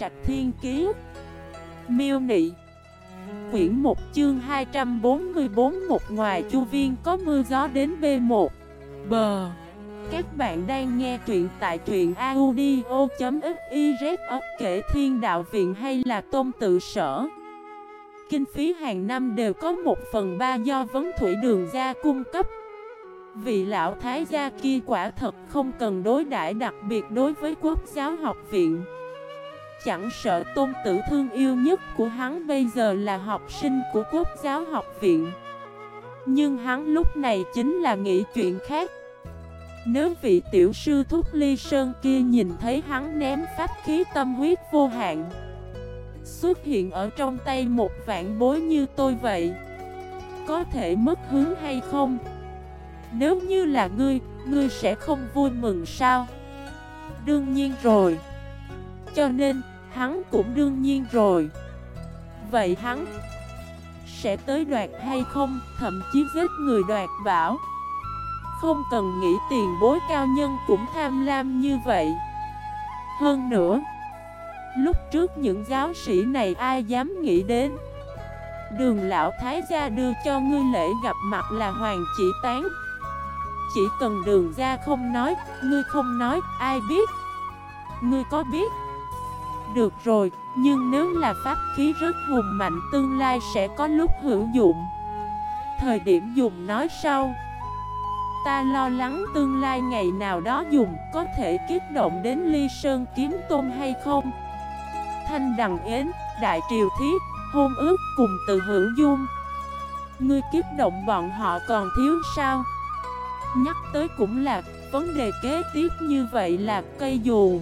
Trạch Thiên Kiế Miêu Nị. Quyển 1 chương 244 Một ngoài chu viên, có mưa gió đến B1 Bờ Các bạn đang nghe truyện tại truyện audio.xyz ấp kể thiên đạo viện hay là tôn tự sở. Kinh phí hàng năm đều có một phần ba do vấn thủy đường gia cung cấp. Vị lão thái gia kia quả thật không cần đối đãi đặc biệt đối với quốc giáo học viện. Chẳng sợ tôn tử thương yêu nhất của hắn bây giờ là học sinh của quốc giáo học viện Nhưng hắn lúc này chính là nghĩ chuyện khác Nếu vị tiểu sư thúc ly sơn kia nhìn thấy hắn ném pháp khí tâm huyết vô hạn Xuất hiện ở trong tay một vạn bối như tôi vậy Có thể mất hướng hay không? Nếu như là ngươi, ngươi sẽ không vui mừng sao? Đương nhiên rồi cho nên, hắn cũng đương nhiên rồi. Vậy hắn sẽ tới đoạt hay không, thậm chí giết người đoạt bảo. Không cần nghĩ tiền bối cao nhân cũng tham lam như vậy. Hơn nữa Lúc trước những giáo sĩ này ai dám nghĩ đến? Đường lão thái gia đưa cho ngươi lễ gặp mặt là hoàng chỉ tán. Chỉ cần đường ra không nói, ngươi không nói, ai biết? Ngươi có biết? Được rồi, nhưng nếu là pháp khí rất hùng mạnh tương lai sẽ có lúc hữu dụng. Thời điểm dùng nói sau. Ta lo lắng tương lai ngày nào đó dùng có thể kích động đến ly sơn kiếm tôn hay không? Thanh Đằng Yến, Đại Triều Thiết, hôn ước cùng từ hữu dung. Ngươi kiếp động bọn họ còn thiếu sao? Nhắc tới cũng là vấn đề kế tiếp như vậy là cây dù.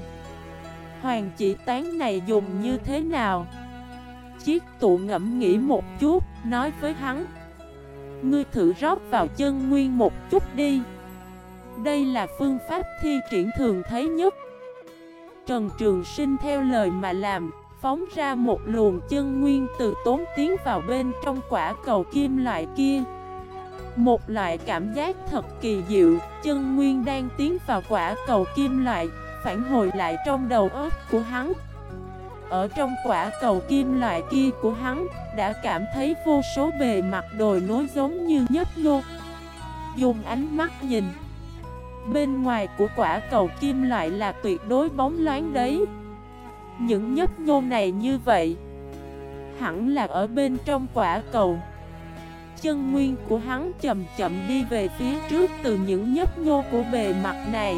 Hoàng chỉ tán này dùng như thế nào? Chiếc tụ ngẫm nghĩ một chút, nói với hắn. Ngươi thử rót vào chân nguyên một chút đi. Đây là phương pháp thi triển thường thấy nhất. Trần Trường Sinh theo lời mà làm, phóng ra một luồng chân nguyên từ tốn tiến vào bên trong quả cầu kim loại kia. Một loại cảm giác thật kỳ diệu, chân nguyên đang tiến vào quả cầu kim loại, phản hồi lại trong đầu óc của hắn. Ở trong quả cầu kim loại kia của hắn, đã cảm thấy vô số bề mặt đồi nối giống như nhấp nhô. Dùng ánh mắt nhìn Bên ngoài của quả cầu kim loại là tuyệt đối bóng loáng đấy Những nhấp nhô này như vậy Hẳn là ở bên trong quả cầu Chân nguyên của hắn chậm chậm đi về phía trước từ những nhấp nhô của bề mặt này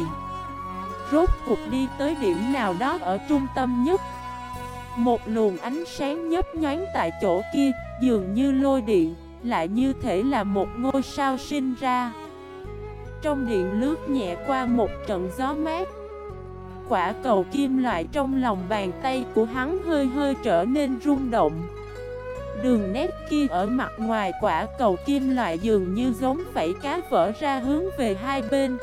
Rốt cuộc đi tới điểm nào đó ở trung tâm nhất. Một luồng ánh sáng nhấp nhoáng tại chỗ kia, Dường như lôi điện, Lại như thể là một ngôi sao sinh ra. Trong điện lướt nhẹ qua một trận gió mát. Quả cầu kim loại trong lòng bàn tay của hắn hơi hơi trở nên rung động. Đường nét kia ở mặt ngoài quả cầu kim loại dường như giống vảy cá vỡ ra hướng về hai bên.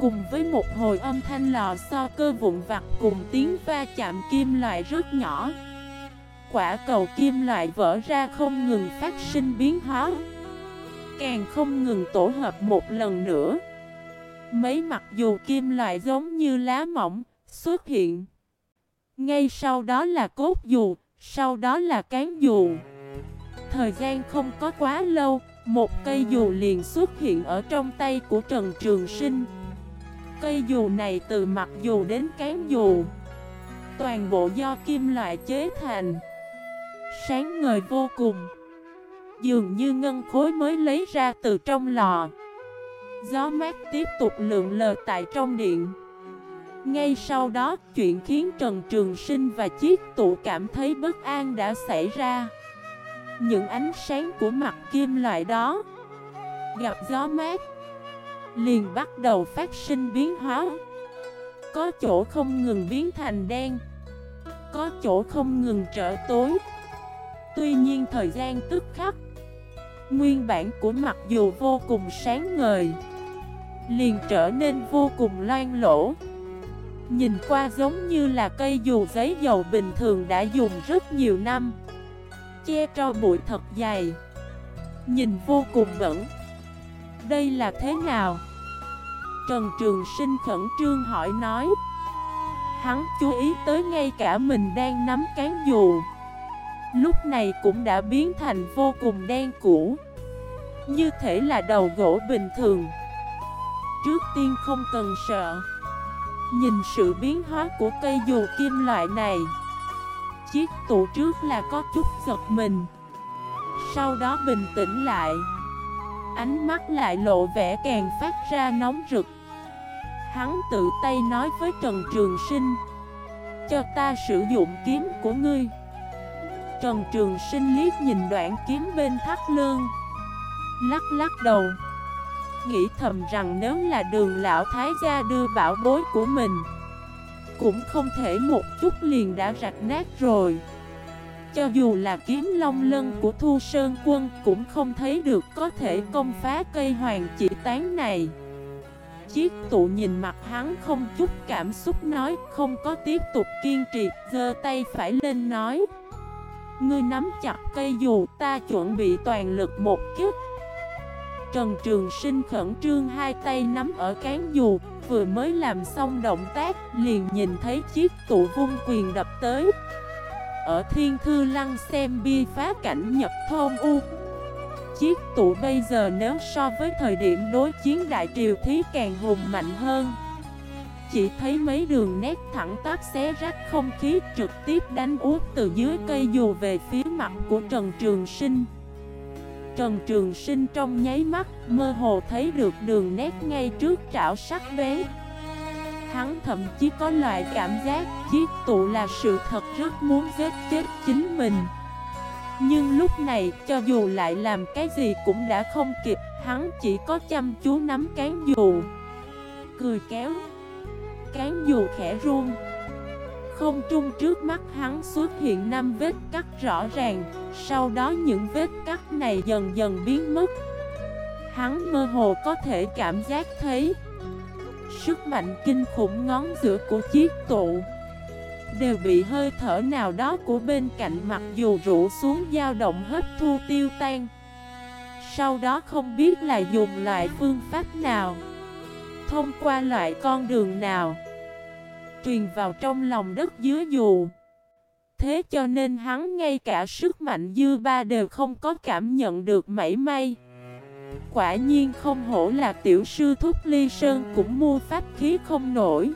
Cùng với một hồi âm thanh lò xo cơ vụn vặt cùng tiếng va chạm kim loại rất nhỏ Quả cầu kim loại vỡ ra không ngừng phát sinh biến hóa càng không ngừng tổ hợp một lần nữa. Mấy mặt dù kim loại giống như lá mỏng xuất hiện. Ngay sau đó là cốt dù, sau đó là cán dù. Thời gian không có quá lâu, một cây dù liền xuất hiện ở trong tay của Trần Trường Sinh. Cây dù này từ mặt dù đến cán dù, toàn bộ do kim loại chế thành, sáng ngời vô cùng. Dường như ngân khối mới lấy ra từ trong lò. Gió mát tiếp tục lượn lờ tại trong điện. Ngay sau đó chuyện khiến Trần Trường Sinh và chiếc tụ cảm thấy bất an đã xảy ra. Những ánh sáng của mặt kim loại đó Gặp gió mát. Liền bắt đầu phát sinh biến hóa. Có chỗ không ngừng biến thành đen, Có chỗ không ngừng trở tối. Tuy nhiên thời gian tức khắc, Nguyên bản của mặc dù vô cùng sáng ngời, Liền trở nên vô cùng loan lỗ Nhìn qua giống như là cây dù giấy dầu bình thường đã dùng rất nhiều năm, Che cho bụi thật dày. Nhìn vô cùng bẩn đây là thế nào? Trần Trường Sinh khẩn trương hỏi nói. Hắn chú ý tới ngay cả mình đang nắm cán dù. Lúc này cũng đã biến thành vô cùng đen cũ. Như thể là đầu gỗ bình thường. Trước tiên không cần sợ. Nhìn sự biến hóa của cây dù kim loại này. Chiếc tủ trước là có chút giật mình. Sau đó bình tĩnh lại. Ánh mắt lại lộ vẻ càng phát ra nóng rực. Hắn tự tay nói với Trần Trường Sinh, Cho ta sử dụng kiếm của ngươi. Trần Trường Sinh liếc nhìn đoạn kiếm bên thắt lương Lắc lắc đầu, Nghĩ thầm rằng nếu là đường lão thái gia đưa bảo bối của mình, Cũng không thể một chút liền đã rạch nát rồi. Cho dù là kiếm long lân của Thu Sơn Quân Cũng không thấy được có thể công phá cây hoàng chỉ tán này. Chiếc tụ nhìn mặt hắn không chút cảm xúc nói, Không có tiếp tục kiên trì, giơ tay phải lên nói. Ngươi nắm chặt cây dù ta chuẩn bị toàn lực một kích Trần Trường Sinh khẩn trương hai tay nắm ở cán dù, Vừa mới làm xong động tác, Liền nhìn thấy chiếc tụ vung quyền đập tới. Ở Thiên Thư Lăng xem bia phá cảnh nhập thôn U. Chiếc tủ bây giờ nếu so với thời điểm đối chiến đại triều thí càng hùng mạnh hơn. Chỉ thấy mấy đường nét thẳng tắp xé rách không khí trực tiếp đánh út từ dưới cây dù về phía mặt của Trần Trường Sinh. Trần Trường Sinh trong nháy mắt mơ hồ thấy được đường nét ngay trước trảo sắc bén. Hắn thậm chí có loại cảm giác chiếc tụ là sự thật rất muốn giết chết chính mình. Nhưng lúc này, cho dù lại làm cái gì cũng đã không kịp, Hắn chỉ có chăm chú nắm cán dù Cười kéo, Cán dù khẽ run. Không trung trước mắt hắn xuất hiện năm vết cắt rõ ràng, Sau đó những vết cắt này dần dần biến mất. Hắn mơ hồ có thể cảm giác thấy Sức mạnh kinh khủng ngón giữa của chiếc tụ Đều bị hơi thở nào đó của bên cạnh mặc dù rũ xuống dao động hấp thu tiêu tan Sau đó không biết là dùng loại phương pháp nào, Thông qua loại con đường nào, truyền vào trong lòng đất dưới dù. Thế cho nên hắn ngay cả sức mạnh dư ba đều không có cảm nhận được mảy may. Quả nhiên không hổ là tiểu sư thúc ly sơn cũng mua pháp khí không nổi.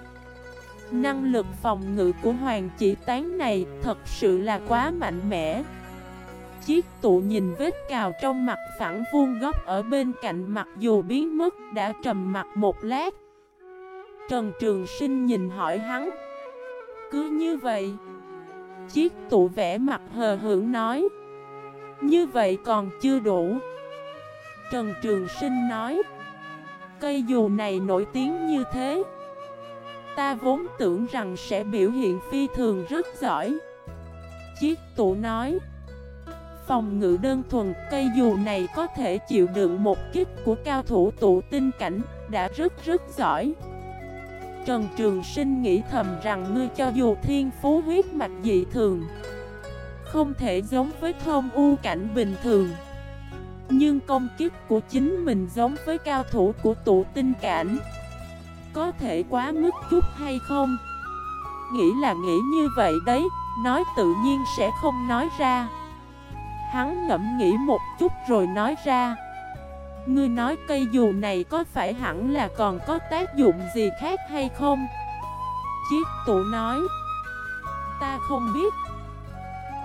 Năng lực phòng ngự của hoàng chỉ tán này thật sự là quá mạnh mẽ. Chiếc tụ nhìn vết cào trong mặt phẳng vuông góc ở bên cạnh mặc dù biến mất đã trầm mặt một lát. Trần Trường Sinh nhìn hỏi hắn, Cứ như vậy Chiếc tụ vẽ mặt hờ hưởng nói, Như vậy còn chưa đủ Trần Trường Sinh nói. Cây dù này nổi tiếng như thế, Ta vốn tưởng rằng sẽ biểu hiện phi thường rất giỏi. Chiếc tụ nói, Phòng ngự đơn thuần, cây dù này có thể chịu đựng một kích của cao thủ tụ tinh cảnh Đã rất rất giỏi. Trần Trường Sinh nghĩ thầm rằng ngươi cho dù thiên phú huyết mạch dị thường, Không thể giống với thôn u cảnh bình thường. Nhưng công kiếp của chính mình giống với cao thủ của tụ tinh cảnh. Có thể quá mức chút hay không? Nghĩ là nghĩ như vậy đấy, Nói tự nhiên sẽ không nói ra. Hắn ngẫm nghĩ một chút rồi nói ra. Ngươi nói cây dù này có phải hẳn là còn có tác dụng gì khác hay không? Chiếc tụ nói. Ta không biết.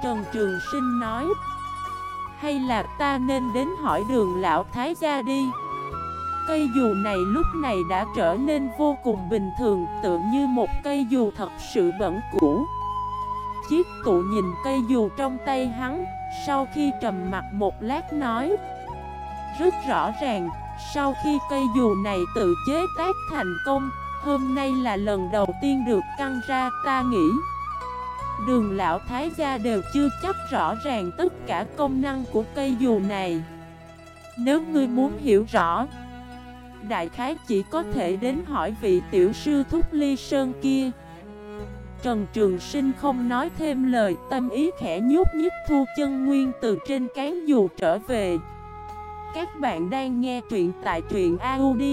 Trần Trường Sinh nói. Hay là ta nên đến hỏi đường lão thái gia đi Cây dù này lúc này đã trở nên vô cùng bình thường Tự như một cây dù thật sự bẩn cũ Chiếc tụ nhìn cây dù trong tay hắn Sau khi trầm mặt một lát nói rất rõ ràng, sau khi cây dù này tự chế tác thành công, hôm nay là lần đầu tiên được căng ra ta nghĩ. Đường lão thái gia đều chưa chắc rõ ràng tất cả công năng của cây dù này. Nếu ngươi muốn hiểu rõ, đại khái chỉ có thể đến hỏi vị tiểu sư thúc ly sơn kia. Trần Trường Sinh không nói thêm lời tâm ý khẽ nhút nhích thu chân nguyên từ trên cán dù trở về. Các bạn đang nghe truyện tại truyện audio.fif